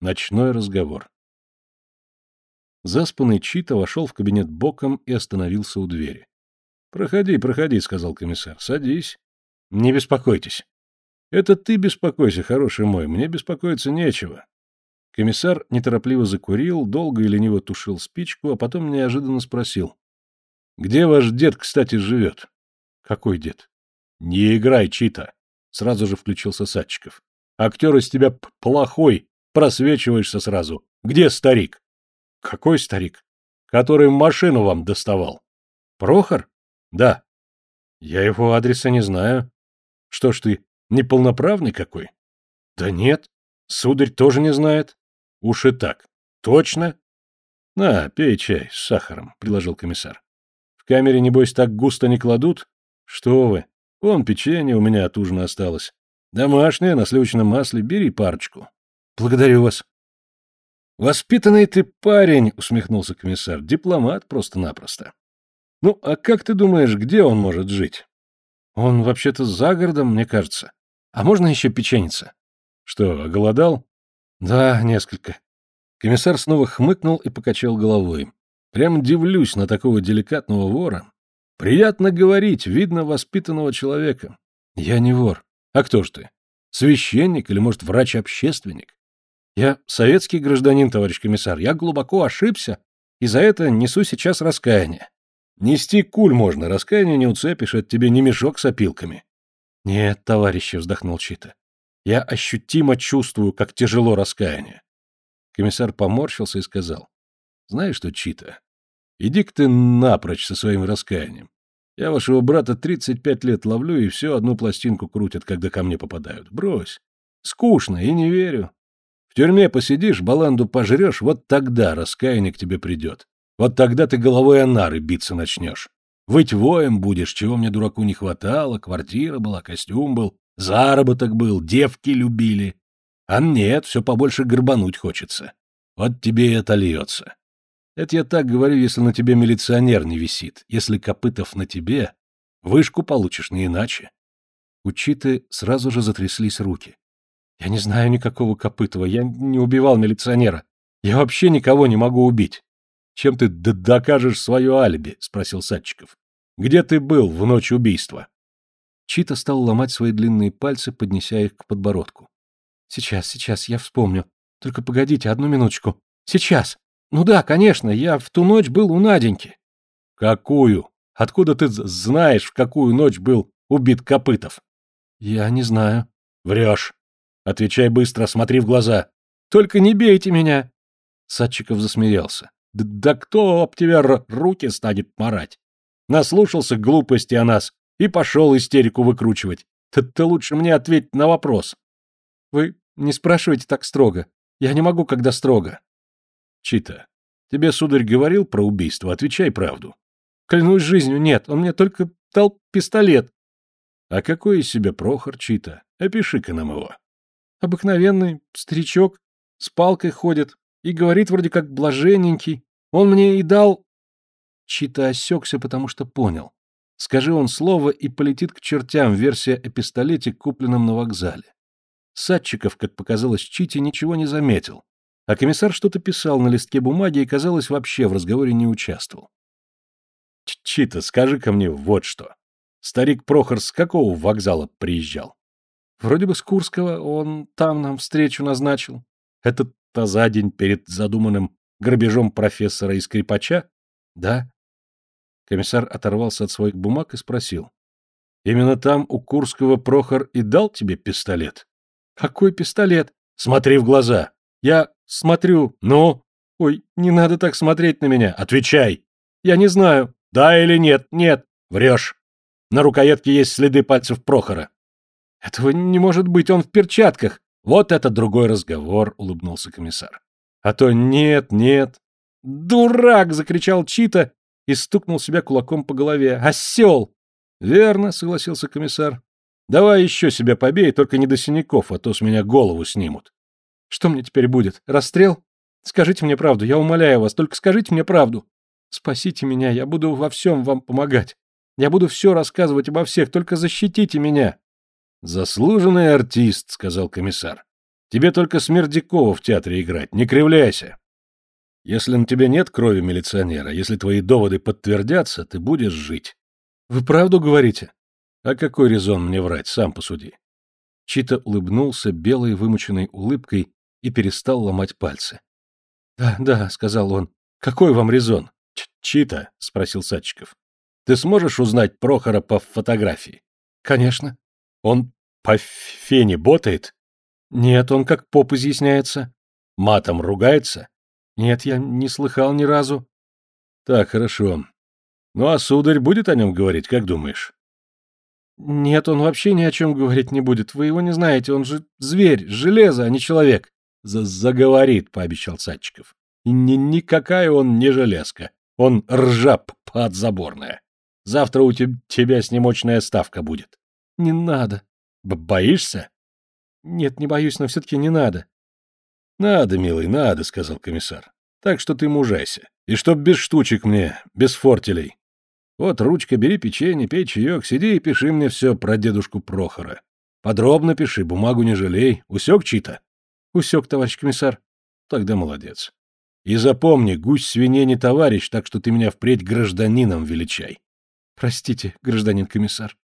Ночной разговор. Заспанный Чита вошел в кабинет боком и остановился у двери. — Проходи, проходи, — сказал комиссар. — Садись. — Не беспокойтесь. — Это ты беспокойся, хороший мой, мне беспокоиться нечего. Комиссар неторопливо закурил, долго и лениво тушил спичку, а потом неожиданно спросил. — Где ваш дед, кстати, живет? — Какой дед? — Не играй, Чита. Сразу же включился Садчиков. — Актер из тебя плохой, просвечиваешься сразу. Где старик? — Какой старик? — Который машину вам доставал. — Прохор? — Да. — Я его адреса не знаю. — Что ж ты, неполноправный какой? — Да нет. Сударь тоже не знает. — Уж и так. — Точно? — На, пей чай с сахаром, — предложил комиссар. — В камере, небось, так густо не кладут? — Что вы. Вон печенье у меня от ужина осталось. Домашнее, на сливочном масле, бери парочку. — Благодарю вас. — Воспитанный ты парень, — усмехнулся комиссар, — дипломат просто-напросто. — Ну, а как ты думаешь, где он может жить? — Он вообще-то за городом, мне кажется. А можно еще печеница? — Что, оголодал? — Да, несколько. Комиссар снова хмыкнул и покачал головой. Прям дивлюсь на такого деликатного вора. Приятно говорить, видно воспитанного человека. Я не вор. А кто ж ты? Священник или, может, врач-общественник? Я советский гражданин, товарищ комиссар. Я глубоко ошибся, и за это несу сейчас раскаяние. Нести куль можно, раскаяние не уцепишь, от тебе не мешок с опилками. Нет, товарищи, вздохнул Чита. Я ощутимо чувствую, как тяжело раскаяние. Комиссар поморщился и сказал. Знаешь что, Чита, иди-ка ты напрочь со своим раскаянием. Я вашего брата 35 лет ловлю, и все одну пластинку крутят, когда ко мне попадают. Брось. Скучно, и не верю тюрьме посидишь, баланду пожрешь, вот тогда раскаяние к тебе придет. Вот тогда ты головой о нары биться начнешь. Выть воем будешь, чего мне, дураку, не хватало, квартира была, костюм был, заработок был, девки любили. А нет, все побольше горбануть хочется. Вот тебе и это льется. Это я так говорю, если на тебе милиционер не висит. Если Копытов на тебе, вышку получишь не иначе. У Читы сразу же затряслись руки. Я не знаю никакого Копытова, я не убивал милиционера. Я вообще никого не могу убить. Чем ты докажешь свое алиби? спросил Садчиков. Где ты был в ночь убийства? Чита стал ломать свои длинные пальцы, поднеся их к подбородку. Сейчас, сейчас, я вспомню. Только погодите, одну минуточку. Сейчас. Ну да, конечно, я в ту ночь был у Наденьки. Какую? Откуда ты знаешь, в какую ночь был убит Копытов? Я не знаю. Врешь. Отвечай быстро, смотри в глаза. Только не бейте меня. Садчиков засмеялся. Да, кто об тебя руки станет марать? Наслушался глупости о нас и пошел истерику выкручивать. Ты, ты лучше мне ответь на вопрос. Вы не спрашивайте так строго. Я не могу, когда строго. Чита, тебе сударь говорил про убийство, отвечай правду. Клянусь жизнью, нет, он мне только дал пистолет. А какой из себя Прохор, Чита? Опиши-ка нам его. Обыкновенный старичок, с палкой ходит и говорит вроде как блаженненький. Он мне и дал...» Чита осекся, потому что понял. Скажи он слово, и полетит к чертям версия о пистолете, купленном на вокзале. Садчиков, как показалось Чите, ничего не заметил, а комиссар что-то писал на листке бумаги и, казалось, вообще в разговоре не участвовал. «Чита, скажи ко мне вот что. Старик Прохор с какого вокзала приезжал?» Вроде бы с Курского он там нам встречу назначил. Это-то за день перед задуманным грабежом профессора и скрипача? Да. Комиссар оторвался от своих бумаг и спросил. Именно там у Курского Прохор и дал тебе пистолет? Какой пистолет? Смотри в глаза. Я смотрю. Ну? Ой, не надо так смотреть на меня. Отвечай. Я не знаю. Да или нет? Нет. Врешь. На рукоятке есть следы пальцев Прохора. Этого не может быть, он в перчатках. Вот это другой разговор, улыбнулся комиссар. А то нет, нет. Дурак! закричал Чита и стукнул себя кулаком по голове. Осел! Верно, согласился комиссар. Давай еще себя побей, только не до синяков, а то с меня голову снимут. Что мне теперь будет? Расстрел? Скажите мне правду, я умоляю вас, только скажите мне правду. Спасите меня, я буду во всем вам помогать. Я буду все рассказывать обо всех, только защитите меня. Заслуженный артист, сказал комиссар. Тебе только Смердякова в театре играть, не кривляйся. Если на тебе нет крови милиционера, если твои доводы подтвердятся, ты будешь жить. Вы правду говорите? А какой резон мне врать, сам посуди. Чита улыбнулся белой вымученной улыбкой и перестал ломать пальцы. «Да, да», — сказал он. «Какой вам резон?» Ч «Чита», — спросил Садчиков. «Ты сможешь узнать Прохора по фотографии?» «Конечно». «Он по фене ботает?» «Нет, он как поп изъясняется». «Матом ругается?» «Нет, я не слыхал ни разу». «Так, хорошо. Ну а сударь будет о нем говорить, как думаешь?» «Нет, он вообще ни о чем говорить не будет. Вы его не знаете, он же зверь, железо, а не человек». За «Заговорит», — пообещал Садчиков. И ни никакая он не железка. Он ржа подзаборная. Завтра у тебя с ним мощная ставка будет. Не надо. Б Боишься? Нет, не боюсь, но все-таки не надо. Надо, милый, надо, сказал комиссар. Так что ты мужайся. И чтоб без штучек мне, без фортелей. Вот ручка, бери печенье, пей чаек, сиди и пиши мне все про дедушку Прохора. Подробно пиши, бумагу не жалей. Усек чьи-то? Усек, товарищ комиссар. Тогда молодец. И запомни, гусь свиней не товарищ, так что ты меня впредь гражданином величай. Простите, гражданин комиссар.